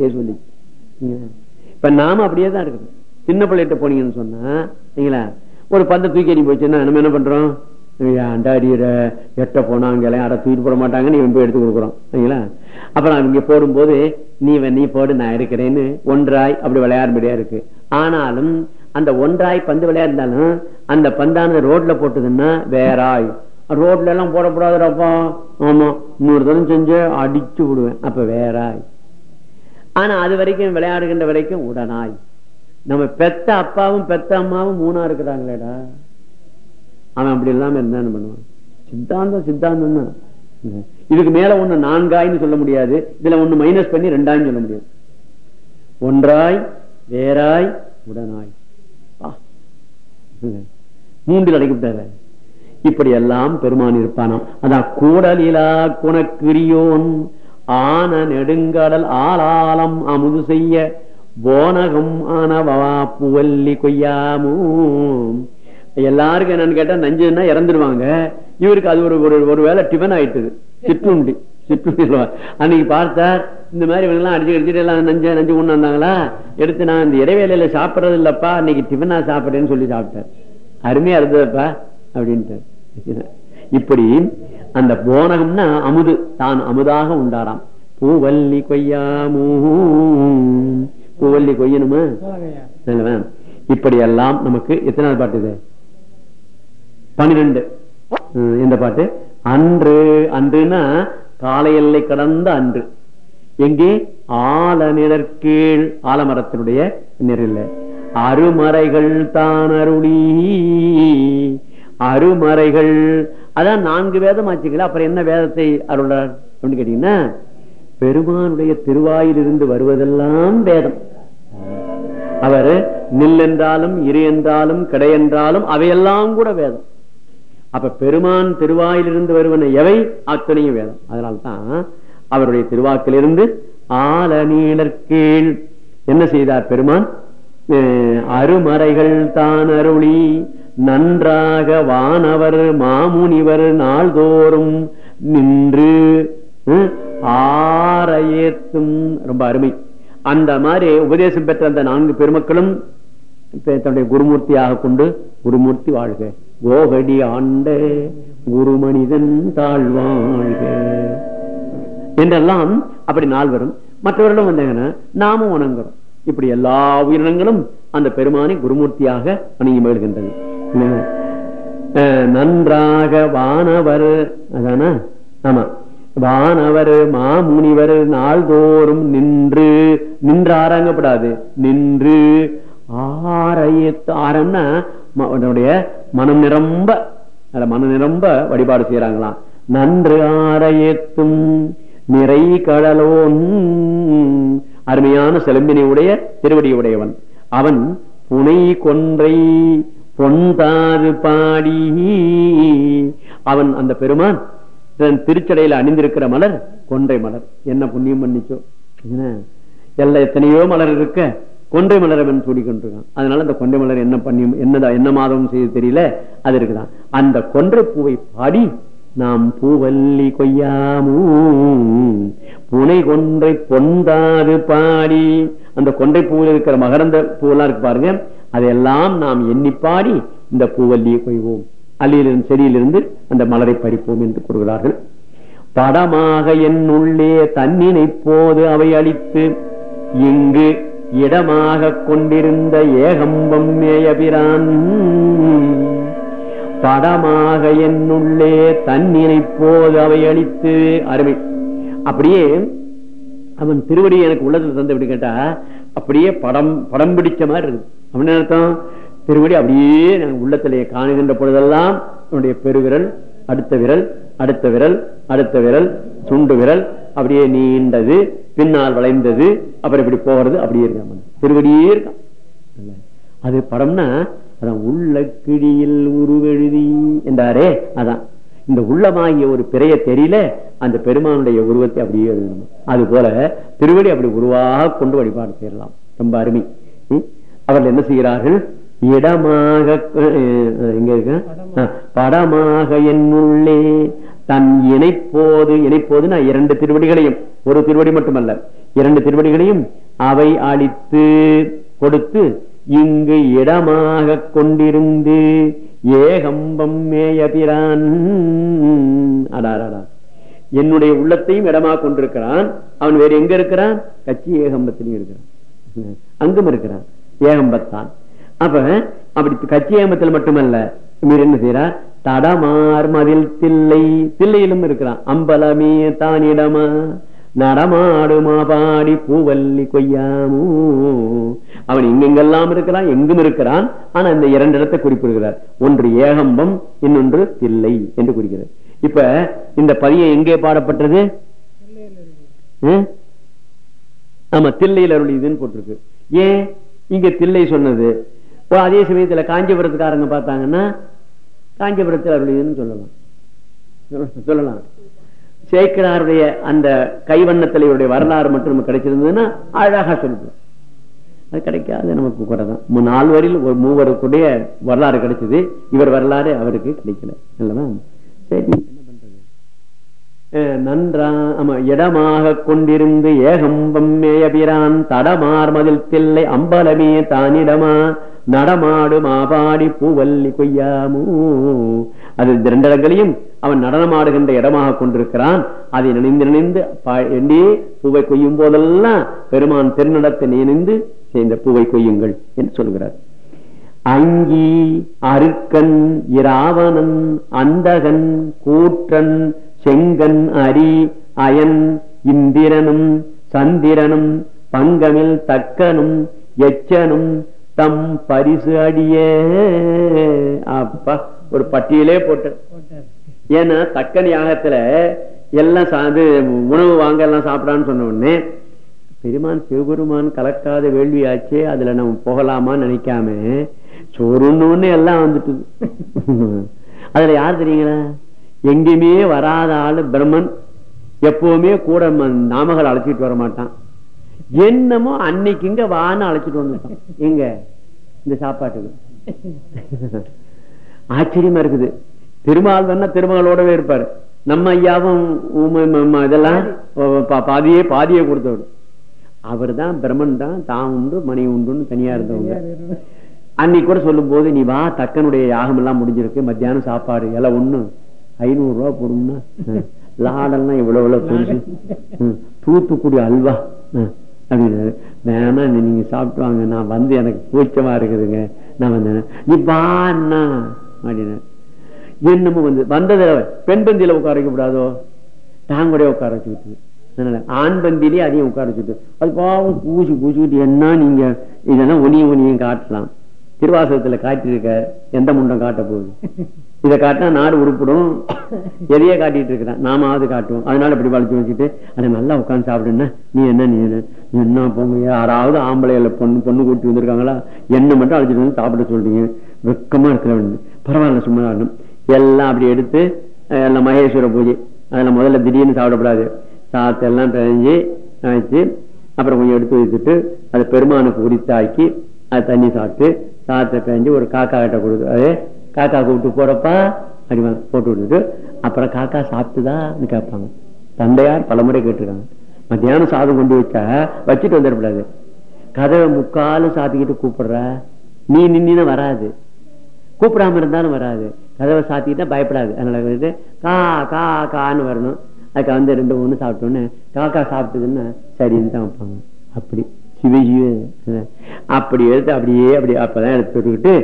பேர் சொல்லி. இப்ப நாம அப்படியே தான் இருக்கணும். சின்ன பிள்ளைகிட்ட போனீங்கன்னு சொன்னா சரிங்களா ஒரு பந்தை தூக்கி அடி போச்சுன்னா நம்ம என்ன பண்றோம்? ஏன்டா எட்ட போனா அங்க எல்லாம் அட தூக்கிட்டு போட மாட்டாங்க நீ போய் எடுத்து கொடுக்குறோம் சரிங்களா? அப்புறம் இங்க போடும்போது நீ நீ போடு நான் இருக்கிறேன்னு ஒன்றாய் அப்படி விளையாடும்படியா இருக்கு. ஆனாலும் அந்த ஒன்றாய் பந்து விளையாடினாலும் அந்த பந்தானது ரோட்ல போட்டதுன்னா வேறாய். ரோட்ல எல்லாம் போடக்கூடாதுடாப்பா. ஆமா இன்னொரு தரம் செஞ்சு அடிச்சு விடுவேன். அப்ப வேறாய். ஆனா அது வரைக்கும் விளையாடுகின்ற வரைக்கும் உடனாய். நம்ம பெத்த அப்பாவும் பெத்த அம்மாவும் மூணா இருக்கிறாங்களேடா அவன் அப்படி இல்லாம இருந்தா என்ன பண்ணுவான்? சித்தாந்தம் சித்தாந்தம் தான். இதுக்கு மேல ஒண்ணு நான்காயின்னு சொல்ல முடியாது. இதுல ஒண்ணு மைனஸ் பண்ணி ரெண்டாயின்னு சொல்ல முடியாது. ஒன்றாய் வேறாய் உடனாய். மூன்றில் அடைக்கப்பட்டார இப்படி எல்லாம் பெருமான் இருப்பானாம். அதான் கூடலிலா குணக்கிரியோன். ஆன நெடுங்கடல் ஆளாலம் அமுது செய்ய போனகம் ஆனவா புவல்லி கொய்யாமோ. எல்லாருக்கும் என்னன்னு கேட்டா நஞ்சுன்னா இறந்துருவாங்க. இவருக்கு அது ஒரு ஒரு- ஒரு வேளை டிஃபன் ஆயிட்டுது. சிற்றுண்டி சிற்றுண்டி சொல்லுவார். அன்னைக்கு பார்த்தார் இந்த மாதிரி இவங்க அடிச்சு அடிச்சுட்டு எல்லாம் நஞ்ச நஞ்சு கொண்டு வந்தாங்களா? எடுத்து நான் இந்த இடைவேளையில சாப்பிடறது இல்லப்பா அன்னைக்கு டிஃபனா சாப்பிடுறேன்னு சொல்லி சாப்பிட்டார். அருமையா இருந்ததுப்பா அப்படின்ட்டு. இப்படி அந்த போனகம்னா அமுது. தான் அமுதாக உண்டாராம். பூவல்லி கொய்யாமூ பூவல்லி கொய்யணுமா? இப்படி எல்லாம் நமக்கு எத்தனாவது பாட்டு இது? பன்னிரெண்டு இந்த பாட்டு? அன்று. அன்றுனா காலை எல்லை கடந்த அன்று. எங்கே? ஆல நிழற்கீழ் ஆலமரத்தினுடைய நிழல்ல. அருமறைகள் தான் அருளி. அருமறைகள். அதான் நான்கு வேதம் ஆச்சுங்களா அப்புறம் என்ன வேதத்தை அருளார் அப்படின்னு கேட்டீங்கன்னா பெருமானுடைய திருவாயிலிருந்து வருவதெல்லாம் வேதம். அவர் நில் என்றாலும் இரு என்றாலும் கடை என்றாலும் அவையெல்லாம் கூட வேதம். அப்ப பெருமான் திருவாயிலிருந்து வருவன எவை? அத்தனையும் வேதம். அதனால்தான் அவருடைய திருவாக்கிலிருந்து ஆல நீளற்கீழ் என்ன செய்தார் பெருமான்? அஹ் அருமறைகள் தான் அருளி. நன்றாக வானவர் மாமுனிவர் நாள்தோறும் நின்று ஆரையேத்தும். ரொம்ப அருமை. அந்த மாதிரி உபதேசம் பெற்ற அந்த நான்கு பெருமக்களும் தன்னுடைய குருமூர்த்தியாக கொண்டு குருமூர்த்தி வாழ்க. கோகடி ஆண்ட குருமனிதன் தாழ்வாழ்க என்றெல்லாம் அப்படி நாள் வரும். மற்றவர்களும் வந்தாங்கன்னா நாமும் வணங்குறோம். இப்படி எல்லா உயிரினங்களும் அந்த பெருமானை குருமூர்த்தியாக வணங்கி மகிழ்கின்றன நன்றாக வானவர் அதான? ஆமா. வானவர் மாமுனிவர் நாள்தோறும் நின்று நின்று ஆறாங்கப்படாது நின்று ஆரையத்து ஆரம்னா அவனுடைய மனம் நிரம்ப மனம் நிரம்ப வழிபாடு செய்யறாங்களாம் நன்று ஆரையத்தும் நிறை கடலோன். அருமையான செலும்பினை உடைய திருவடி உடையவன். அவன் புனை கொன்றை பொன்தாது பாடி. அவன் அந்த பெருமான் தன் திருச்சடையில அணிந்திருக்கிற மலர் கொன்றை மலர். என்ன புண்ணியம் பண்ணிச்சோ? என்ன? எல்லாம் எத்தனையோ மலர் இருக்க கொன்றை மலர் அவன் சூடிக்கொண்டிருக்கான் அதனால அந்த கொன்றை மலர் என்ன பண்ணி என்னதா என்ன மாதம் செய்து தெரியல? அது இருக்குதான். அந்த கொன்றை பூவை பாடி நாம் பூவல்லி கொய்யாமூ. புனை கொன்றை பொந்தாது பாடி. அந்த கொன்றை பூவில் இருக்கிற மகரந்த பூவெல்லாம் இருக்கு பாருங்க. அதையெல்லாம் நாம் எண்ணி பாடி இந்த பூவல்லியை கொய்வோம். அல்லியிலிருந்து செடியிலிருந்து அந்த மலரை பறிப்போம் என்று கூறுகிறார்கள். படமாக என் உள்ளே தன்னினை போது அவை அளித்து இங்கு இடமாக கொண்டிருந்த ஏகம்பம் மேயபிரான். படமாக என்னுள்ளே தன்னினை போது அவை அளித்து அருமை. அப்படியே அவன் திருவடி எனக்கு உள்ளத்துல தந்து விட்டு கேட்டா அப்படியே படம் படம் பிடிச்ச மாதிரி இருக்கு. அப்படின்னு அர்த்தம்? திருவடி அப்படியே உள்ளத்திலேயே உள்ளத்திலே காணுகின்ற பொழுதெல்லாம் என்னுடைய பெருவிரல் அடுத்த விரல் அடுத்த விரல் அடுத்த விரல் சுண்டு விரல் அப்படியே நீண்டது பின்னால் வளைந்தது அப்புறம் இப்படி போகிறது அப்படியே இருக்கான் திருவடியே இருக்கான் அது படம்னா அதான் உள்ள கிழியில் உருவெழுதி என்றாரே அதான். இந்த உள்ளமாகிய ஒரு பிறைய தெரியல அந்த பெருமானுடைய உருவத்தை அப்படியே எழுதணும். அது போல திருவடி அப்படி உருவாக கொண்டு வழிபாடு செய்யலாம். ரொம்ப அருமை. அவர்கள் என்ன செய்கிறார்கள்? இடமாக எங்க இருக்க? படமாக என் உள்ளே. தன் இணைப்போது இணைப்போது நான் இரண்டு திருவடிகளையும். ஒரு திருவடி மட்டுமல்ல. இரண்டு திருவடிகளையும் அவை அளித்து கொடுத்து இங்கு இடமாக கொண்டிருந்து ஏகம்பம் மேயபிரான் அடாரடா என்னுடைய உள்ளத்தையும் இடமா கொண்டிருக்கிறான். அவன் வேற எங்க இருக்கிறான்? கட்சி ஏகம்பத்திலையும் இருக்கிறான். அங்கும் இருக்கிறான். ஏகம்பத்தான். அப்ப அப்படி கட்சி ஏகம்பத்தில் மட்டுமல்ல இவர் என்ன செய்யறார் தடமார் மதில் தில்லை தில்லையிலும் இருக்கிறான். அம்பலமே தானிடமா. நடமாடுமா பாடி பூவல்லி கொய்யாமோ. அவன் எங்கெங்கெல்லாம் இருக்கிறான் எங்கும் இருக்கிறான். ஆனா இந்த இரண்டு இடத்தை குறிப்பிடுகிறார். ஒன்று ஏகம்பம் இன்னொன்று தில்லை என்று குறிக்கிறார் இப்ப இந்த பதியம் எங்கே பாடப்பட்டது? ஆமா தில்லையில் அருளிதுன்னு போட்டிருக்கு. ஏன்? இங்க தில்லை சொன்னது. அதே சமயத்துல காஞ்சிபுரத்துக்காரங்க பார்த்தாங்கன்னா காஞ்சிபுரத்தில் அருளிதுன்னு சொல்லலாம். சொல்ல- சொல்லலாம். சேக்கனாருடைய அந்த கைவண்ணத்தில் இவருடைய வரலாறு மட்டும் நமக்கு கிடைச்சிருந்ததுன்னா அழகா சொல்லுவோம் அது கிடைக்காது நமக்கு குறைதான் நாலு நால்வரில் ஒரு மூவருக்குடைய வரலாறு கிடைச்சது. இவர் வரலாறு அவருக்கு கிடைக்கல. அல்லவா சரி. நன்றா ஆமா இடமாக கொண்டிருந்து ஏகம்பம் மேயபிரான் தடமார் மதில் தில்லை அம்பலமே தானிடமா நடமாடு மாபாடி பூவல்லி கொய்யாமோ. அது இந்த ரெண்டு இடங்களையும் அவன் நடனமாடுகின்ற இடமாக கொண்டிருக்கிறான். அதை நினைந்து நினைந்து பா- எண்ணி பூவை கொய்யும் போதெல்லாம் பெருமான் திருநடத்தை நினைந்து சேர்ந்த பூவை கொய்யுங்கள் என்று சொல்கிறார். அங்கி அருக்கன் இராவணன் அந்தகன் கூற்றன் செங்கன் அரி அயன் இந்திரனும் சந்திரனும் பங்கமில் தக்கனும் எச்சனும் தம் பரிசு அடிய. அப்பா ஒரு பட்டியலே போட்டு. ஏன்னா தக்கன் யாகத்துல எல்லாம் சாது உணவு வாங்க எல்லாம் சாப்பிடான்னு சொன்ன உடனே பெருமான் சிவபெருமான் கலக்காத வேள்வியாச்சே அதுல நம்ம போகலாமான்னு நினைக்காம சோறுன்னு எல்லாம் வந்துட்டு. அதுல யார் தெரியுங்களா? எங்கேயுமே வராத ஆளு பிரம்மன். எப்பவுமே கூட நாமகள் அழைச்சிட்டு வர மாட்டான். என்னமோ அன்னைக்கு இங்க வான்னு அழைச்சிட்டு வந்துட்டான். எங்க? இந்த சாப்பாட்டுக்கு. ஆச்சரியமா இருக்குது. திருமால் வேணா திருமகளோடவே இருப்பாரு. நம்ம ஐயாவும் இதெல்லாம் பாதியே பாதியே கொடுத்தவர். அவர் தான் பிரம்மன் தான் தான் உண்டு மணி உண்டுன்னு தனியா இருந்தவங்க. அன்னைக்கு கூட சொல்லும் போது நீ வா தக்கனுடைய யாகம் எல்லாம் முடிஞ்சிருக்கு. மத்தியானம் சாப்பாடு எல்லாம் ஒண்ணு. ஐநூறு ரூபா போடும்னா லாடெல்லாம் இவ்வளவு எவ்வளவு பெருசு தூத்துக்குடி அல்வா ம். அப்படின்னாரு. வேணா நீங்க சாப்பிட்டு வாங்க நான் வந்து எனக்கு கூச்சமா இருக்குதுங்க. நான் வந்தேன் நீ பாண்ணா அப்படின்னு என்னமோ வந்து வந்தது பெண் பந்தியில உட்கார வைக்க கூடாதோ தாங்குடைய உட்கார வச்சுக்கிட்டு அதனால ஆண் பந்திலே அதையும் உட்கார வச்சுட்டு அது பாவம் பூசி பூசிக்கிட்டு என்ன நீங்க இதெல்லாம் ஒனியும் ஒனியும் காட்டலாம். திருவாசகத்துல காட்டியிருக்க எந்த முண்டம் காட்ட போகுது? இதை காட்டினா நாடு உருப்பிடும். எதையே காட்டிட்டு இருக்கிறான். நாமாவது காட்டுவோம். அதனால இப்படி வளைச்சு வச்சுட்டு அதை நல்லா உட்காந்து சாப்பிடுன்னா நீ என்ன நீ என்ன? நீ என்ன போங்க யாராவது ஆம்பளைல பொண்ணு பொண்ணு கூட்டி வந்திருக்காங்களா? என்ன மட்டும் அழைச்சிட்டு வந்து சாப்பிட சொல்றீங்க? வெக்கமா இருக்கிற பரவாயில்ல சும்மா ஆகணும் எல்லாம் அப்படி எடுத்து எல்லாம் மகேஸ்வர பூஜை. அதில் முதல்ல திடீர்னு சாப்பிடக்கூடாது சாத்து எல்லாம் பிழைஞ்சு வச்சு அப்புறம் கொஞ்சம் எடுத்து வச்சுட்டு அதை பெருமானுக்கு உரித்தாக்கி அது தண்ணி சாப்பிட்டு சாத்தை பிழைஞ்சி ஒரு காக்கா கிட்ட கொடுத்து அது காக்கா கூப்பிட்டு போறப்பா அப்படி போட்டு விட்டுட்டு அப்புறம் காக்கா சாப்பிட்டுதான்னு கேட்பாங்க. தந்தையார் பலமுறை கேட்டிருக்காங்க. மத்தியானம் சாதம் கொண்டு வச்சா வச்சுட்டு வந்துடக்கூடாது. கதவை முக்காலும் சாத்திக்கிட்டு கூப்பிடுற. நீ நின்னு வராது. கூப்பிடாம இருந்தாலும் வராது. கதவை சாத்திக்கிட்டா பயப்படாது. அதனால கா கா கான்னு வரணும். அதுக்கு வந்து ரெண்டு ஒண்ணு சாப்பிட்டோன்னு காக்கா சாப்பிட்டதுன்னா சரின்னு தான் வைப்பாங்க. அப்படி. சிவ அப்படி எடுத்து அப்படியே அப்படி அப்பதான் எடுத்து விட்டுக்கிட்டு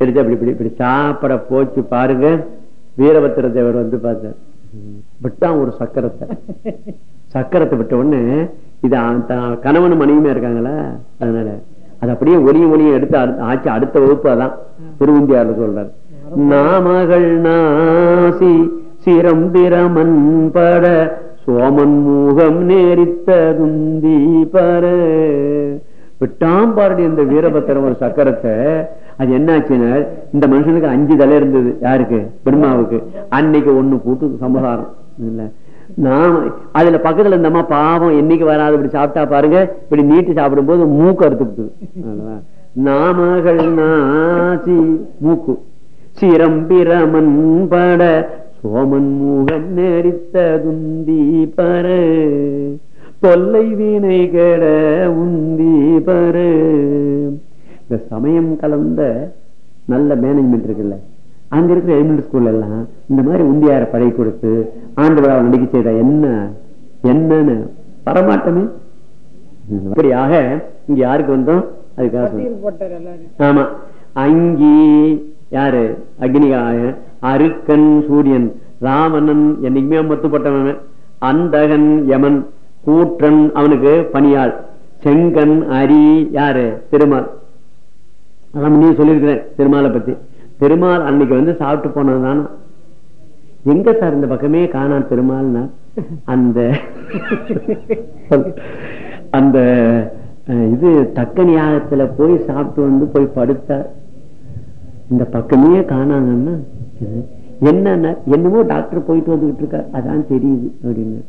எடுத்து அப்படி இப்படி இப்படி சாப்பிட போச்சு பாருங்க. வீரபத்திர தேவர் வந்து பார்த்தார். விட்டான் ஒரு சக்கரத்தை. சக்கரத்தை விட்ட உடனே இது கணவன் கணவனும் மனைவியுமே இருக்காங்களா? அதனால அது அப்படியே ஒளியும் ஒளியும் எடுத்து ஆச்சு அடுத்த வகுப்பு அதான். திருவந்தியார்ல சொல்றாரு. நாமகள் நாசி சிரம் திரமன் பட சோமன் மூகம் நேரித்ததுந்தி பர விட்டாம் பாருடி இந்த வீரபத்திரம் ஒரு சக்கரத்தை. அது என்னாச்சுன்னா இந்த மனுஷனுக்கு அஞ்சு தலை இருந்தது. யாருக்கு? பெருமாவுக்கு. அன்னைக்கு ஒண்ணு கூட்டு சமகாரம். இல்ல. நாம அதுல பக்கத்துல இருந்தம்மா பாவம் என்னைக்கு வராது. இப்படி சாப்பிட்டா பாருங்க. இப்படி நீட்டு சாப்பிடும் போது மூக்கு அறுத்துக்கிட்டு நாமகள் நாசி மூக்கு. சிரம்பிரமன் பட சோமன் மூகம் நெறித்ததுந்தி பரு தொல்லை வீணை கெட உந்தி பரு. இந்த சமயம் கலந்த நல்ல மேனேஜ்மெண்ட் இருக்குல்ல. அங்க இருக்கிற எலிமெண்ட் ஸ்கூல்ல எல்லாம் இந்த மாதிரி உந்தியார படை கொடுத்து ஆண்டு விழா நடிக்க செய்த என்ன என்னன்னு வரமாட்டமே அப்படியாக இங்க யாருக்கு வந்தோம்? அதுக்காக ஆமா. அங்கி யாரு? அக்னிகாய அருக்கன் சூரியன் ராவணன் என்னைக்குமே மத்துப்பட்டவன் அந்தகன் யமன் கூற்றன் அவனுக்கு பணியாள். செங்கன் அரி யாரு? திருமால். அதான் நீ சொல்லியிருக்கிறேன் திருமாலை பத்தி. பெருமாள் அன்னைக்கு வந்து சாப்பிட்டு போனதுதானா. எங்க சார் இந்த பக்கமே காணா பெருமாள்னா? அந்த அந்த இது தக்க யாகத்துல போய் சாப்பிட்டு வந்து போய் படுத்தார். இந்த பக்கமே காணாங்கன்னா என்னன்னா என்னமோ டாக்டர் போயிட்டு வந்துகிட்டு இருக்கார். அதான் தெரியுது அப்படின்னு.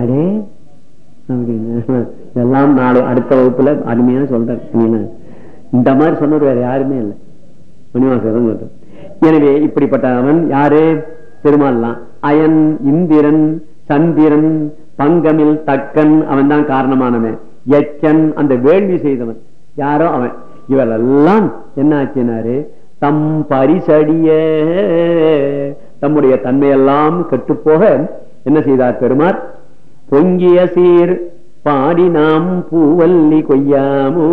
அடே அப்படின்னு. எல்லாம் நாளை அடுத்த வகுப்புல அருமையா சொல்றேன். இந்த மாதிரி சொன்னவர் வேற யாருமே இல்லை. மணிவாசகர் எனவே இப்படிப்பட்ட அவன் யாரு பெருமாள்லாம் அயன் இந்திரன் சந்திரன் பங்கமில் தக்கன் அவன் தான் காரணமானவன். எச்சன் அந்த வேள்வி செய்தவன். யாரோ அவன். இவரெல்லாம் என்ன ஆச்சுனாரு? தம் பரிசடிய தம்முடைய தன்மையெல்லாம் கெட்டுப்போக என்ன செய்தார் பெருமார்? பொங்கிய சீர் பாடி நாம் பூவல்லி கொய்யாமோ.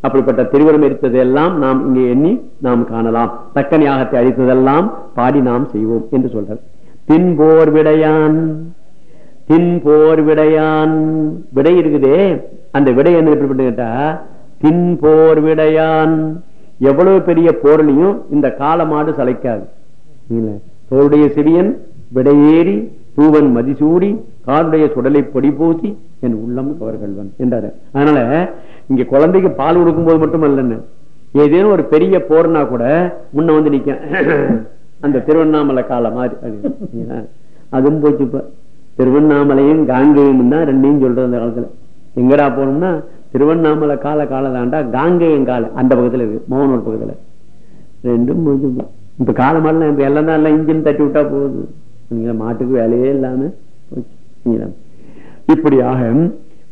அப்படிப்பட்ட திருவரம் எரித்ததெல்லாம் நாம் இங்கே எண்ணி நாம் காணலாம். தக்கன் யாகத்தை அழித்ததெல்லாம் பாடி நாம் செய்வோம் என்று சொல்றார். தின்போர் விடையான் தின்போர் விடையான். விடை இருக்குதே. அந்த விடை என்ன எப்படி கேட்டா தின்போர் விடையான். எவ்வளவு பெரிய போர்லையும் இந்த காலமாடு சளைக்காது. தோளுடைய சிறியன் விடையேறி பூவன் மதிசூடி காலுடைய சுடலை பொடி பூசி என் உள்ளம் கவர்கள்வன் என்றாரு. அதனால இங்க குழந்தைக்கு பால் கொடுக்கும் போது மட்டும் அல்லன்னு ஏதேனும் ஒரு பெரிய போர்னா கூட முன்ன வந்து நிக்க அந்த திருவண்ணாமலை காலம் மாதிரி அதுவும் போச்சு இப்ப. திருவண்ணாமலையும் காங்கேயும் தான் ரெண்டையும் சொல்றது அந்த காலத்துல. எங்கடா போனோம்னா திருவண்ணாமலை கால காலதாண்டா காங்கேயம் கால அந்த பக்கத்துல இருக்கு மோகனூர் பக்கத்துல. ரெண்டும் போச்சு இப்ப. இப்ப இப்ப எல்லாம் தான் எல்லாம் இன்ஜின் தட்டி விட்டா போகுது. மாட்டுக்கு வேலையே இல்லாம இப்படியாக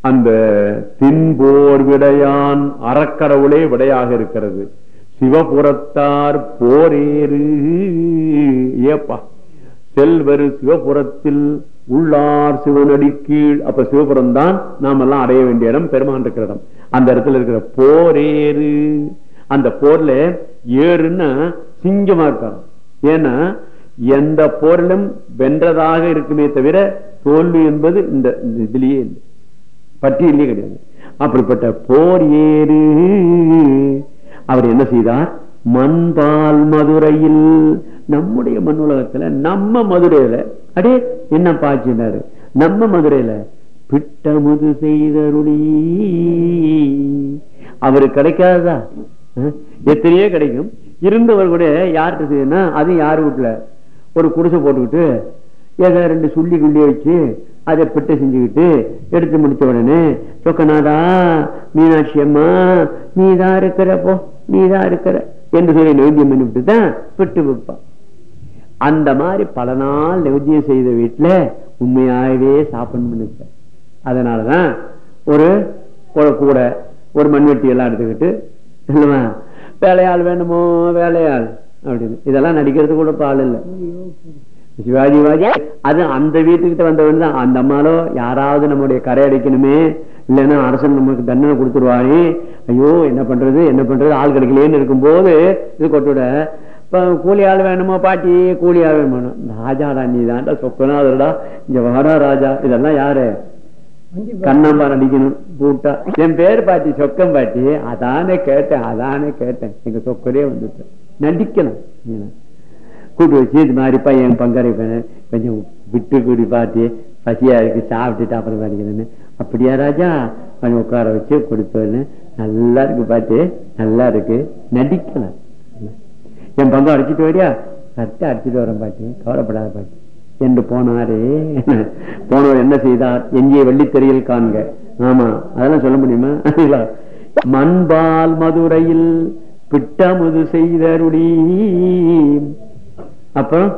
அந்த தின்போர் விடையான் அறக்கடவுளே விடையாக இருக்கிறது. சிவபுரத்தார் போரேறு. ஏப்பா. செல்வர் சிவபுரத்தில் உள்ளார் சிவனடி கீழ். அப்ப சிவபுரம் தான் நாம் எல்லாம் அடைய வேண்டிய இடம் பெருமான் இருக்கிற இடம். அந்த இடத்துல இருக்கிற போரேறு. அந்த போர்ல ஏறுன்னா சிங்கமா இருக்காரு ஏன்னா எந்த போரிலும் வென்றதாக இருக்குமே தவிர தோல்வி என்பது இந்த இந்த இதுலயே இல்லை. பட்டியலே கிடையாது. அப்படிப்பட்ட போர் ஏறு. அவர் என்ன செய்தார்? மண்பால் மதுரையில் நம்முடைய மண் உலகத்துல நம்ம மதுரையில அடே என்ன பாய்ச்சினாரு நம்ம மதுரையில பிட்டமுது செய்தருளி. அவரு கிடைக்காதா எத்தனையோ கிடைக்கும். இருந்தவர் கூட யார்கிட்ட செய்யணும் அது யார் வீட்டுல ஒரு குடிசை போட்டுக்கிட்டு ஏதோ ரெண்டு சுள்ளி குள்ளி வச்சு அதை பிட்டை செஞ்சுக்கிட்டு எடுத்து முடிச்ச உடனே சொக்கநாதா மீனாட்சி அம்மா நீதான் இருக்கிற போ நீதான் இருக்கிற என்று சொல்லி நைவேத்தியம் பண்ணிவிட்டு தான் பிட்டு வைப்பான் அந்த மாதிரி பல நாள் நைவேத்தியம் செய்த வீட்டுல உண்மையாகவே சாப்பிடணும்னு அதனாலதான் ஒரு ஒரு கூடை ஒரு மண்வெட்டி எல்லாம் எடுத்துக்கிட்டு இல்லைமா வேலையாள் வேணுமோ வேலையாள்? அப்படின்னு. இதெல்லாம் நடிக்கிறது கூட ஆள் இல்லை. சிவாஜி வாஜி அது அந்த வீட்டுக்கிட்ட வந்தவன் தான். அந்த அம்மாலோ யாராவது நம்முடைய கரை அடைக்கணுமே இல்லைன்னா அரசன் நமக்கு தண்டனை கொடுத்துருவானே. ஐயோ என்ன பண்றது என்ன பண்றது? ஆள் கிடைக்கலேன்னு இருக்கும்போது இது கொட்டுவிட இப்ப கூலி ஆள் வேணுமோ பாட்டி? கூலி ஆள் வேணுமோ? ராஜாடா நீ தாண்டா சொக்கநாதரடா இங்க வாடா ராஜா. இதெல்லாம் யாரு? கண்ணம்பா நடிக்கணும் கூட்டா என் பேர் பாட்டி சொக்கம் பாட்டி. அதானே கேட்டேன் அதானே கேட்டேன். எங்க சொக்கரே வந்துட்டு நடிக்கணும். கூட்டு வச்சு இது மாதிரிப்பா என் பங்கரை கொஞ்சம் விட்டு கூடி பார்த்து பசியா இருக்கு சாப்பிட்டுட்டு அப்புறம் படிக்கணும்னு அப்படியா ராஜா? கொஞ்சம் உட்கார வச்சு கொடுத்தோன்னு நல்லா இருக்கு பார்த்து நல்லா இருக்கு. நடிக்கலாம் என் பங்கம் அடிச்சுட்டு வரியா கரெக்டாக அடிச்சுட்டு வரேன் பாட்டி கவலைப்படாத பாட்டி என்று போனாரே. போனவர் என்ன செய்தார்? எங்கே வெள்ளித்தறியில் காண்க. ஆமா அதெல்லாம் சொல்ல முடியுமா? மண்பால் மதுரையில் பிட்டமுது செய்தருடி அப்புறம்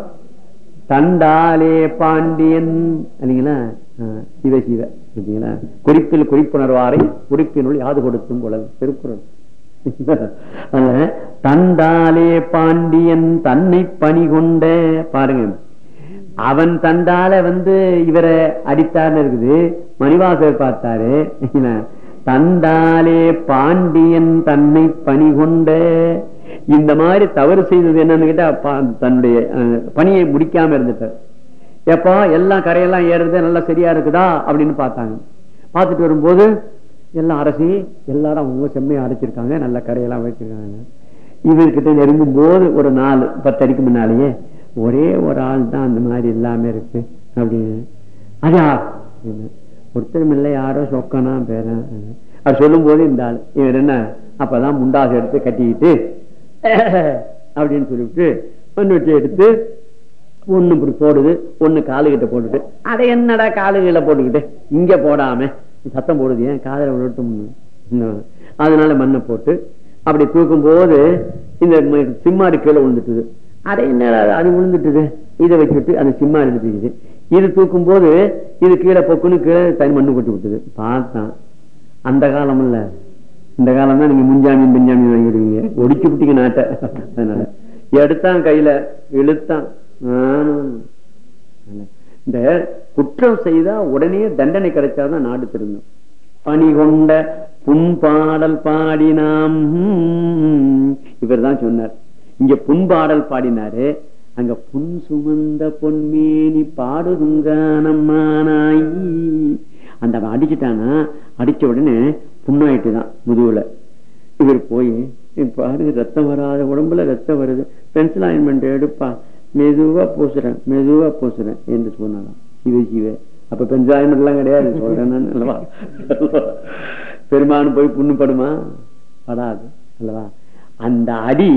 தண்டாலே பாண்டியன் இல்லைங்களா? ஆஹ் சிவ சிவ பார்த்தீங்களா குறிப்பில் குறிப்புணர்வாரை குறிப்பினுள் யாது கொடுத்தும் குழல் திருக்குறள். தண்டாலே பாண்டியன் தன்னை பணி கொண்ட பாருங்க. அவன் தண்டால வந்து இவரை அடித்தார்னு இருக்குது. மணிவாசர் பார்த்தாரு என்ன, தந்தாலே பாண்டியன் தன்னை பணி கொண்ட இந்த மாதிரி தவறு செய்தது என்னன்னு கேட்டா பா- தன்னுடைய பணியை முடிக்காம இருந்துட்டார். எப்பா எல்லாம் கரையெல்லாம் ஏறுறது நல்லா சரியா இருக்குதா? அப்படின்னு பார்த்தாங்க. பார்த்துட்டு வரும்போது எல்லாம் அரசி எல்லாரும் அவங்க செம்மையை அரைச்சிருக்காங்க நல்ல கரையெல்லாம் வச்சிருக்காங்க இவர்கிட்ட நெருங்கும் போது ஒரு நாலு பத்து அடிக்கு முன்னாலேயே ஒரே ஒரு ஆள் தான் அந்த மாதிரி இல்லாம இருக்கு அப்படின்னு. அதான் ஒருத்தரும் இல்லை யாரோ சொக்கனா பேரன் அவர் சொல்லும் போது இந்த ஆள் இவர் என்ன அப்பதான் முண்டாசை எடுத்து கட்டிக்கிட்டு அப்படின்னு சொல்லிவிட்டு மண்வெட்டி எடுத்து ஒண்ணு இப்படி போடுது ஒண்ணு காலுகிட்ட போட்டுட்டு அதை என்னடா காலுகளை போட்டுக்கிட்டு இங்க போடாம சத்தம் போடுது ஏன் காதல விழட்டும் அதனால மண்ணை போட்டு அப்படி தூக்கும் போது இந்த ம- கீழே விழுந்துட்டுது. அதை என்னடா அது? விழுந்துட்டுது? இதை வச்சுட்டு அந்த சிம்மாடி எடுத்துக்கிது இது தூக்கும் போது இது கீழே பொக்குன்னு கீழே தனி மண்ணு கொட்டி விட்டுது பார்த்தான் அந்த காலம் இல்ல. இந்த காலம் தான் நீங்க முன்ஜாமி பின்ஜாமி வாங்கிடுவீங்க. ஒடிச்சு விட்டீங்க நாட்டை. அதனால. எடுத்தான் கையில இழுத்தான். இந்த குற்றம் செய்தா உடனே தண்டனை கிடைச்சாதான் நாடு திருந்தோம். பணி கொண்ட புண்பாடல் பாடினாம். இவர் தான் சொன்னார். இங்க புண்பாடல் பாடினாரு. அங்க புன் சுமந்த பொன்மேனி பாடுதுங்கானம்மானாய் அந்த அவன் அடிச்சுட்டானா அடிச்ச உடனே புண்ணாயிட்டு தான் முதுகுல. இவர் போய் பாருங்க ரத்தம் வராத உடம்புல ரத்தம் வருது. பென்சில் ஆயின்மெண்ட் எடுப்பா. மெதுவா பூசுறேன் மெதுவா பூசுறேன் என்று சொன்னாராம். சிவ சிவ அப்ப பென்சில் ஆயின்மெண்ட் எல்லாம் கிடையாது. சொல்றேன் அல்லவா? பெருமானு போய் புண்ணு படுமா? படாது அல்லவா? அந்த அடி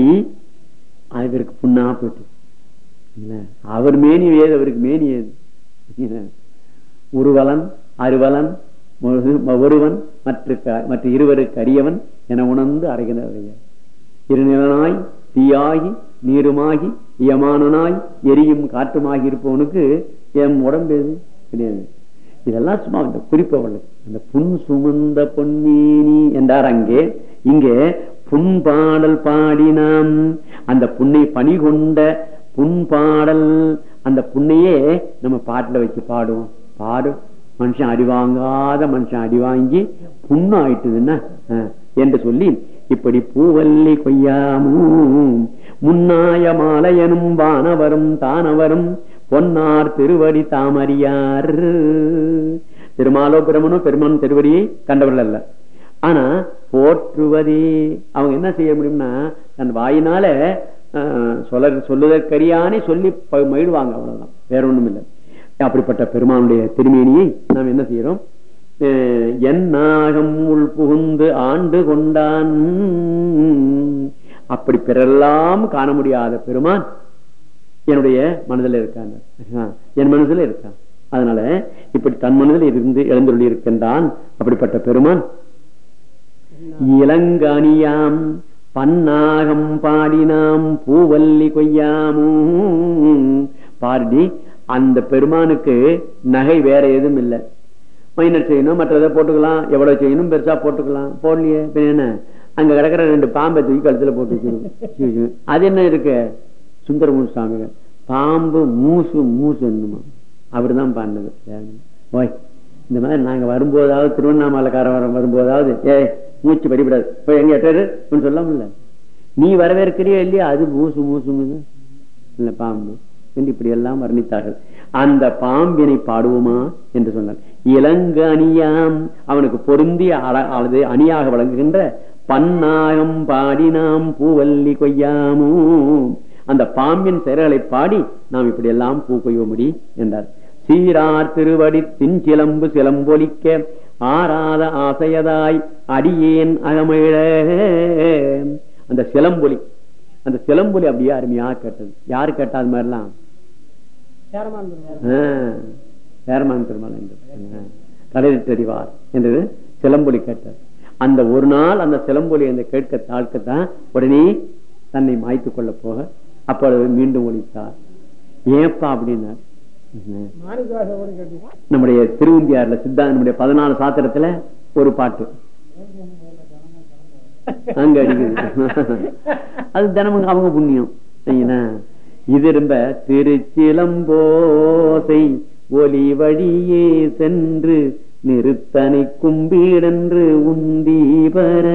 இவருக்கு புண்ணா போயிட்டு. அவர் மேனி ஏது? அவருக்கு மேனி ஏது? என்ன? ஒருவலன் அறுவலன் ஒருவன் மற்ற மற்ற இருவருக்கு அரியவன் என உணர்ந்து அறைகின்ற இருநிலனாய் தீயாகி நீருமாகி இயமானனாய் எரியும் காற்றுமாகி இருப்பவனுக்கு என் உடம்பு எது? கிடையாது. இதெல்லாம் சும்மா அந்த குறிப்பவர்களுக்கு அந்த புன் சுமந்த பொன்னீனி என்றார் அங்கே. இங்கே புண்பாடல் பாடினாம் அந்த புண்ணை பணி கொண்ட புண்பாடல். அந்த புண்ணையே நம்ம பாட்டுல வச்சு பாடுவோம். பாடு. மனுஷன் அடி வாங்காத மனுஷன் அடி வாங்கி புண்ணு ஆயிட்டுதுன்னா அஹ், என்று சொல்லி இப்படி பூவல்லி கொய்யாமும் முன்னாய மாலையனும் வானவரும் தானவரும் பொன்னார் திருவடி தாமரியார். திருமாலோ பிரமனோ பெருமான் திருவடியை கண்டவர்கள் அல்ல. ஆனா போற்றுவதே. அவங்க என்ன செய்ய முடியும்னா தன் வாயினால சொல்ல சொல்லுதற்கரியானே சொல்லி மகிழ்வாங்க அவ்வளவுதான். வேற ஒண்ணும் இல்லை அப்படிப்பட்ட பெருமானுடைய திருமேனியை நாம் என்ன செய்யறோம்? என் நாகம் உள் புகுந்து ஆண்டு கொண்டான். அப்படி பிறரெல்லாம் காண முடியாத பெருமான் என்னுடைய மனதில் இருக்காங்க என் மனதில் இருக்கான். அதனால இப்படி தன் மனதில் இருந்து எழுந்துள்ளி இருக்கின்றான் அப்படிப்பட்ட பெருமான். இளங்கனியாம் பன்னாகம் பாடினாம் பூவல்லி கொய்யாமும் பாடி அந்த பெருமானுக்கு நகை வேற எதுவும் இல்லை. மைனர் செய்யணும் மற்றதை போட்டுக்கலாம். எவ்வளவு செய்யணும் பெருசா போட்டுக்கலாம். போடலையே என்ன? அங்க கிடக்கிற ரெண்டு பாம்பை தூக்கி கழுத்துல போட்டு வச்சிருக்கோம் அது என்ன இருக்கு? சுந்தரமூர் சுவாமிகள். பாம்பு மூசு மூசு என்னமா. அவர்தான் பாடினது. ஓய் இந்த மாதிரி நாங்க வரும்போதாவது திருவண்ணாமலைக்காரன் வர வரும்போதாவது ஏய் மூச்சு படிப்படாது போய் எங்க எட்டாரு சொல்லாமல்ல. நீ வரவேற்கிறியோ இல்லையா அது மூசு மூசுங்குது இல்ல பாம்பு. என்று இப்படி எல்லாம் வர்ணித்தார்கள். அந்த பாம்பினை பாடுவோமா என்று சொன்னார். இளங்க அணியாம். அவனுக்கு பொருந்திய அழ- அல்லது அணியாக வழங்குகின்ற பன்னாகம் பாடினாம் பூவல்லி கொய்யாமோ. அந்த பாம்பின் செயல்களை பாடி நாம் இப்படி எல்லாம் பூ கொய்வமுடி என்றார். சீரார் திருவடி திஞ்சிலம்பு சிலம்பொலிக்க ஆராத ஆசையதாய் அடியேன் அகமிழ. அந்த சிலம்பொலி அந்த சிலம்பொலி அப்படியே அருமையா கேட்டது. யாரு கேட்டா அது மாதிரிலாம்? வேரமான் பெருமாள். என்று. தலையிட்டறிவார் என்று சிலம்பொலி கேட்டார் அந்த ஒரு நாள் அந்த சிலம்பொலி அந்த கேட்க தாழ்க்கத்தான் உடனே தன்னை மாய்த்து கொள்ள போக அப்பொழுது மீண்டும் ஒழித்தார். ஏப்பா அப்படின்னார். கேட்டீங்க நம்முடைய திருவுந்தியார்ல சித்தா நம்முடைய பதினாலு சாத்திரத்துல ஒரு பாட்டு. அங்க அடிக்குது. அது தினமும் அவங்க புண்ணியம். இது ரொம்ப திருச்சிலம்போசை ஒலி வழியே சென்று நிறுத்தனை கும்பீடென்று உந்திவர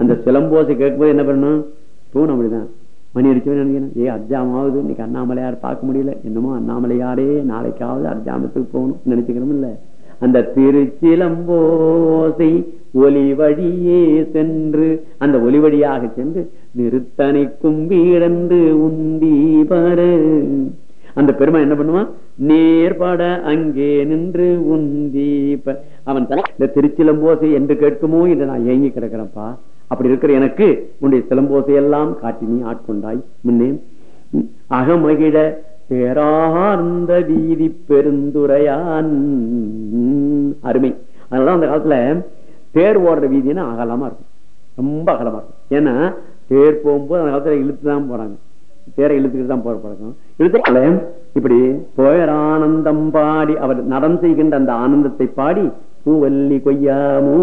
அந்த சிலம்போசை கேட்கும்போது என்ன பண்ணும் தூணம் அப்படிதான். மணி அடிச்சவன் நினைக்கிறேன் ஏ அர்ஜாமாவது இன்னைக்கு அண்ணாமலையார் பார்க்க முடியல. என்னமோ அண்ணாமலையாரே நாளைக்காவது அர்ஜாமத்துக்கு போகணும் நினைச்சுக்கணும் இல்ல அந்த திருச்சிலம்போசை ஒலி வழியே சென்று அந்த ஒலி வழியாக சென்று நிறுத்தனை கும்பீடன்று உந்தி அந்த பெருமை என்ன பண்ணுவான்? நேர்பட அங்கே நின்று உந்தி அவன் தன- இந்த திருச்சிலம்போசை என்று கேட்குமோ? என்று நான் ஏங்கி கிடக்கிறேன்ப்பா. அப்படி இருக்கிற எனக்கு உன்னுடைய சிலம்போசையெல்லாம் காட்டி நீ ஆட்கொண்டாய். முன்னே அகமகிழ பேரார்ந்த வீதி பெருந்துரையான். அருமை. அதனால அந்த காலத்துல தேர் ஓடுற வீதினா அகலமா இருக்கும். ரொம்ப அகலமா இருக்கும். ஏன்னா தேர் போகும்போது அந்த காலத்துல இழுத்து தான் போறாங்க. தேரை இழுத்துக்கிட்டு தான் போற பழக்கம். இழுத்துல இப்படி பேரானந்தம் பாடி அவர் நடம் செய்கின்ற அந்த ஆனந்தத்தை பாடி பூவல்லி கொய்யாமோ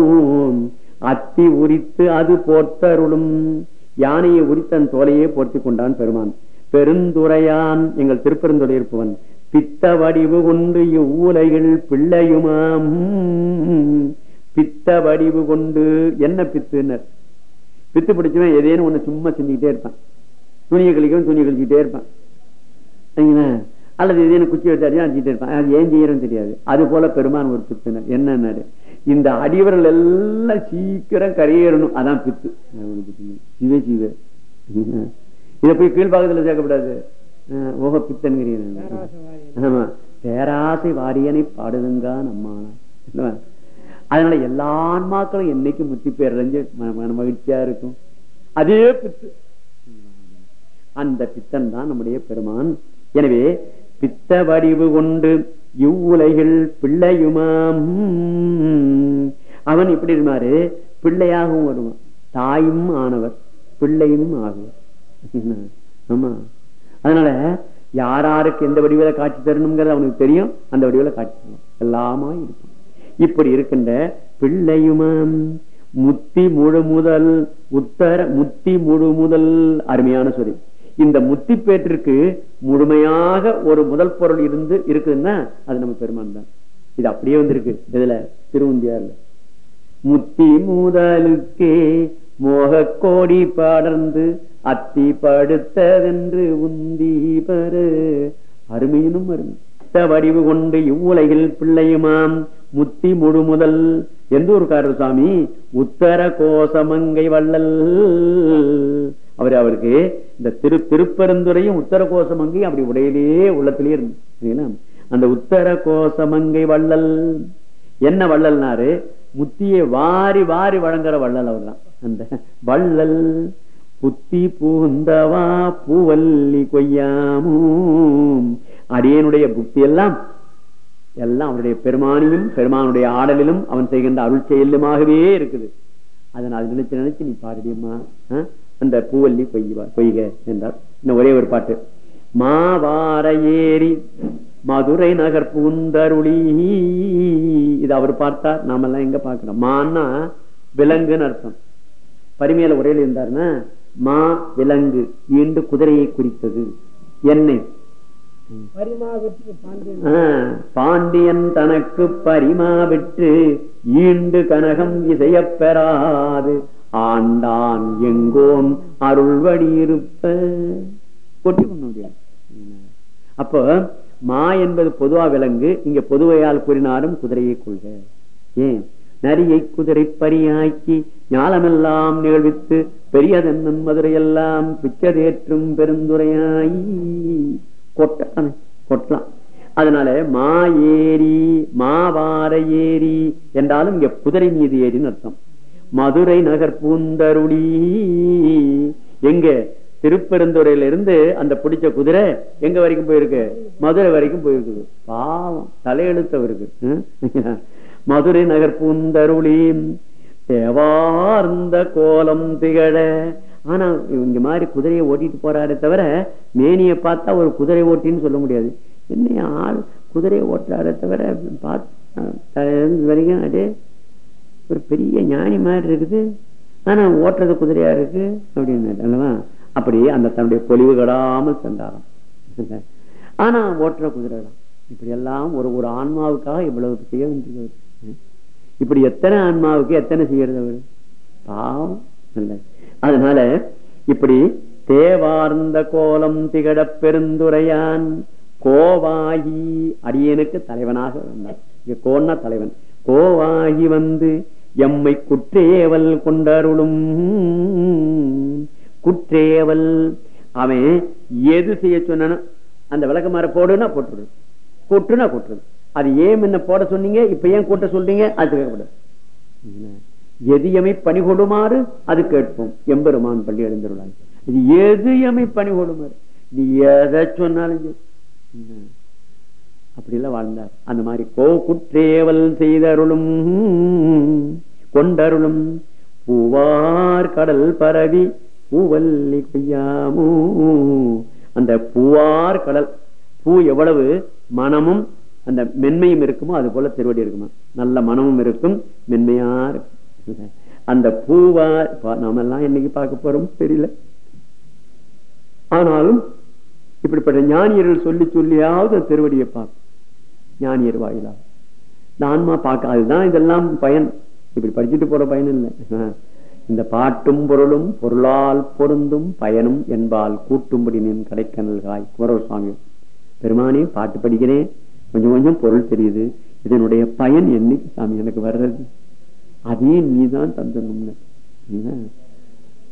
அத்தி உரித்து அது போர்த்தருளும். யானையை உரித்தன் அந்த தோலையே போர்த்தி கொண்டான் பெருமான். பெருந்துரையான் எங்கள் திருப்பெருந்துறை இருப்பவன். பித்த வடிவு கொண்டு இவ்வுலகில் பிள்ளையுமாம். பித்த வடிவு கொண்டு என்ன பித்துனர் பித்து பிடிச்சவன் எதேன்னு ஒண்ணு சும்மா செஞ்சுக்கிட்டே இருப்பான். துணியை கழிக்கவும் துணியை கழிச்சுக்கிட்டே இருப்பான். சரிங்களா? அல்லது எதேன்னு குச்சி எடுத்து அடிச்சுட்டே இருப்பான். அது ஏன் செய்யறன்னு தெரியாது. அது போல பெருமான் ஒரு பித்துனர் என்னன்னாரு? இந்த அடிவரல் எல்லாம் சீக்கிரம் கரையேறணும். அதான் பித்து. சிவ சிவ. இதை போய் கீழ்பாகத்துல சேர்க்கப்படாது. ஓஹோ பித்தன்கிறீங்க ஆமா. பேராசை வாரியனை பாடுதுங்க நம்மான. அதனால எல்லா ஆன்மாக்களும் என்னைக்கு முத்தி பேரடைஞ்சு மன மகிழ்ச்சியா இருக்கும். அதே பித்து. அந்த பித்தன் தான் நம்முடைய பெருமான். எனவே பித்த வடிவு கொண்டு இவ்வுலகில் பிள்ளையுமாம். அவன் இப்படி இருந்தாரு பிள்ளையாகவும் வருவான். தாயும் ஆனவர் பிள்ளையும் ஆகுவர். ஆமா. அதனால யாராருக்கு எந்த வடிவில காட்சி தரணுங்கிறது அவனுக்கு தெரியும். அந்த வடிவில காட்சி தரணும் எல்லாமா இருக்கும். இப்படி இருக்கின்ற பிள்ளையுமாம். முத்தி முழு முதல் உத்தர முத்தி முழு முதல் அருமையான சொல்லி இந்த முத்திப்பேற்றிற்கு முழுமையாக ஒரு முதல் பொருள் இருந்து இருக்குதுன்னா அது நம்ம பெருமான் தான். இது அப்படியே வந்திருக்கு. இதுல திருவந்தியார்ல. முத்தி மூதலுக்கே மோக கோடி படர்ந்து அத்தி படுத்ததென்று உந்தி பரு அருமையினும் அருமை. வடிவு கொண்டு இவ்வுலகில் பிள்ளையுமாம் முத்தி முழு முதல் எந்த ஊருக்காரர் சுவாமி? உத்தர கோசமங்கை வள்ளல். அவர் அவருக்கு இந்த திரு திருப்பெருந்துறையும் உத்தர கோசமங்கையும் அப்படி உடையிலேயே உள்ளத்திலேயே இருந்து அந்த உத்தர கோசமங்கை வள்ளல். என்ன வள்ளல்னாரு? முத்தியை வாரி வாரி வழங்குற வள்ளல் அவர்தான். அந்த வள்ளல் புத்தி பூந்தவா பூவல்லி கொய்யாமும். அடியனுடைய புத்தி எல்லாம் எல்லாம் அவருடைய பெருமானிலும் பெருமானுடைய ஆடலிலும் அவன் செய்கின்ற அருள் செயலுமாகவே இருக்குது. அதை நான் நினைச்சு நினைச்சு நீ பாருடியம்மா அந்த பூவல்லி கொய்வா கொய்க என்றார். இன்னும் ஒரே ஒரு பாட்டு. மாவார ஏரி மதுரை நகர் பூந்தருளி. இது அவர் பார்த்தார் நாமெல்லாம் எங்க பார்க்கிறோம். மான்னா விலங்குன்னு அர்த்தம். பரிமையில உரையில் இருந்தாருன்னா மா விலங்கு ஈண்டு குதிரையை குறித்தது. பரிமாகத்துக்கு பாண்டியன் தனக்கு பரிமா விட்டு ஈண்டு கனகம் இசையப் பெறாது. ஆண்டான் எங்கோன் அருள்வடி இருப்ப கொட்டி பண்ண முடியாது அப்போ மா என்பது பொதுவா விலங்கு இங்க பொதுவையால் கூறினாலும் குதிரையை கொள்க. ஏன்? நரியை குதிரை பரியாக்கி ஞாலமெல்லாம் நிகழ்வித்து பெரியதென்னும் மதுரையெல்லாம் பிச்சதேற்றும் பெருந்துரையாய். கொட்டலாம் கொட்டலாம். அதனால மா ஏரி மாவார ஏரி என்றாலும் இங்க குதிரை மீது ஏரின்னு அர்த்தம். மதுரை நகர் பூந்தருளி. எங்க? திருப்பெருந்துறையில இருந்து அந்த பிடிச்ச குதிரை எங்க வரைக்கும் போயிருக்கு? மதுரை வரைக்கும் போயிருக்குது பாவம் தலையெழுத்தவருக்கு. மதுரை நகர் பூந்தருளி. தேவார்ந்த கோலம் திகழ. ஆனா இங்க மாதிரி குதிரையை ஓட்டிட்டு போறாரே தவிர மேனியை பார்த்தா ஒரு குதிரை ஓட்டின்னு சொல்ல முடியாது. என்ன ஆள் குதிரையை ஓட்டுறாரே தவிர பார்த்து வரைக்கும் அப்படியே ஒரு பெரிய ஞானி மாதிரி இருக்குது. ஆனா ஓட்டுறது குதிரையா இருக்கு அப்படின்னு அல்லவா? அப்படி அந்த தன்னுடைய பொலிவு கடாமல் சென்றாராம். ஆனா ஓட்டுற குதிரை தான் இப்படி எல்லாம் ஒரு ஒரு ஆன்மாவுக்காக இவ்வளவு செய்ய வேண்டியது இப்படி எத்தனை ஆன்மாவுக்கு எத்தனை செய்யறது அவரு? பாவம். அதனால இப்படி தேவார்ந்த கோலம் திகழ பெருந்துரையான் கோவாகி அடியனுக்கு தலைவனாக வந்தார் இங்க கோன்னா தலைவன். கோவாகி வந்து எம்மை குற்றேவல் கொண்டருளும். குற்றேவல். அவன் எது செய்ய சொன்னானோ அந்த விளக்கமாற போடுனா போட்டுரு கூட்டுனா கூட்டுறது அது ஏன் என்ன போட சொன்னீங்க? இப்ப ஏன் கூட்ட சொல்றீங்க? அது கேட்கப்படும். எது எமை பணி கொடுமாறு அது கேட்போம். எம்பெருமான் பள்ளி எழுந்துள்ளாங்க இது எது எமை பணி கொடுமாறு நீ எதை சொன்னாலும் சரி. அப்படி எல்லாம் வாழ்ந்தார். அந்த மாதிரி கோ குற்றேவல் செய்தருளும். கொண்டருளும் பூவார் கடல் பரவி பூவல்லி கொய்யாமோ. அந்த பூவார் கடல் பூ எவ்வளவு மனமும் அந்த மென்மையும் இருக்குமோ அது போல திருவடி இருக்குமா? நல்ல மனமும் இருக்கும் மென்மையா இருக்கும். அந்த பூவார் நாம எல்லாம் என்னைக்கு பார்க்க போறோம் தெரியல. ஆனாலும் இப்படிப்பட்ட ஞானியர்கள் சொல்லி சொல்லியாவது அந்த திருவடியை பார்க்கும் ஞானியர் வாயிலா இந்த ஆன்மா பார்க்க அதுதான் இதெல்லாம் பயன். இப்படி படிச்சுட்டு போற பயன் இல்லை இந்த பாட்டும் பொருளும் பொருளால் பொருந்தும் பயனும் என்பால் கூட்டும்படி நின் கடைக்கனல்காய் குமரவர் சுவாமி பெருமானே பாட்டு படிக்கிறேன். கொஞ்சம் கொஞ்சம் பொருள் தெரியுது. இதனுடைய பயன் என்னைக்கு சாமி? எனக்கு வர்றது. அதையும் நீதான் தந்தணும்னு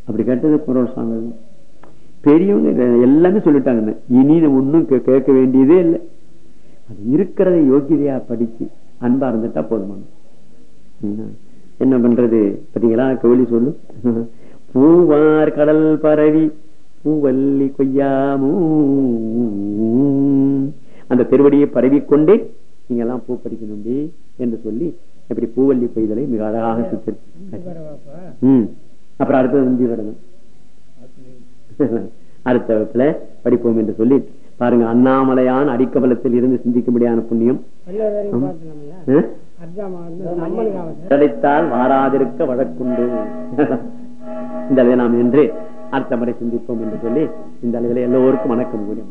அப்படி கேட்டது குமரவர் சுவாமி. பெரியவங்க எல்லாமே சொல்லிட்டாங்க இனி ஒன்றும் கேட்க வேண்டியதே இல்லை. அது இருக்கிறத யோகிதையா படிச்சு அன்பா இருந்துட்டா போதுமான. என்ன பண்றது? பாத்தீங்களா கோழி சொல்லு. பூவார் கடல் பரவி பூவல்லி கொய்யாமூ. அந்த திருவடியை பரவிக்கொண்டே நீங்க எல்லாம் பூ பறிக்கணும் என்று சொல்லி இப்படி பூவல்லி கொய்தலை மிக அழகாக சித்தரி அப்புறம் அடுத்தது நந்தி வரணும் அடுத்த வகுப்புல படிப்போம் என்று சொல்லி பாருங்க அண்ணாமலையான் அடிக்கபலத்தில் இருந்து சிந்திக்கும்படியான புண்ணியம். கிடைத்தால் வாராதிருக்க வழக்குண்டு. இந்த அளவை நாம் என்று அடுத்த முறை சிந்திப்போம் என்று சொல்லி இந்த அளவில் எல்லோருக்கும் வணக்கம் கூடிய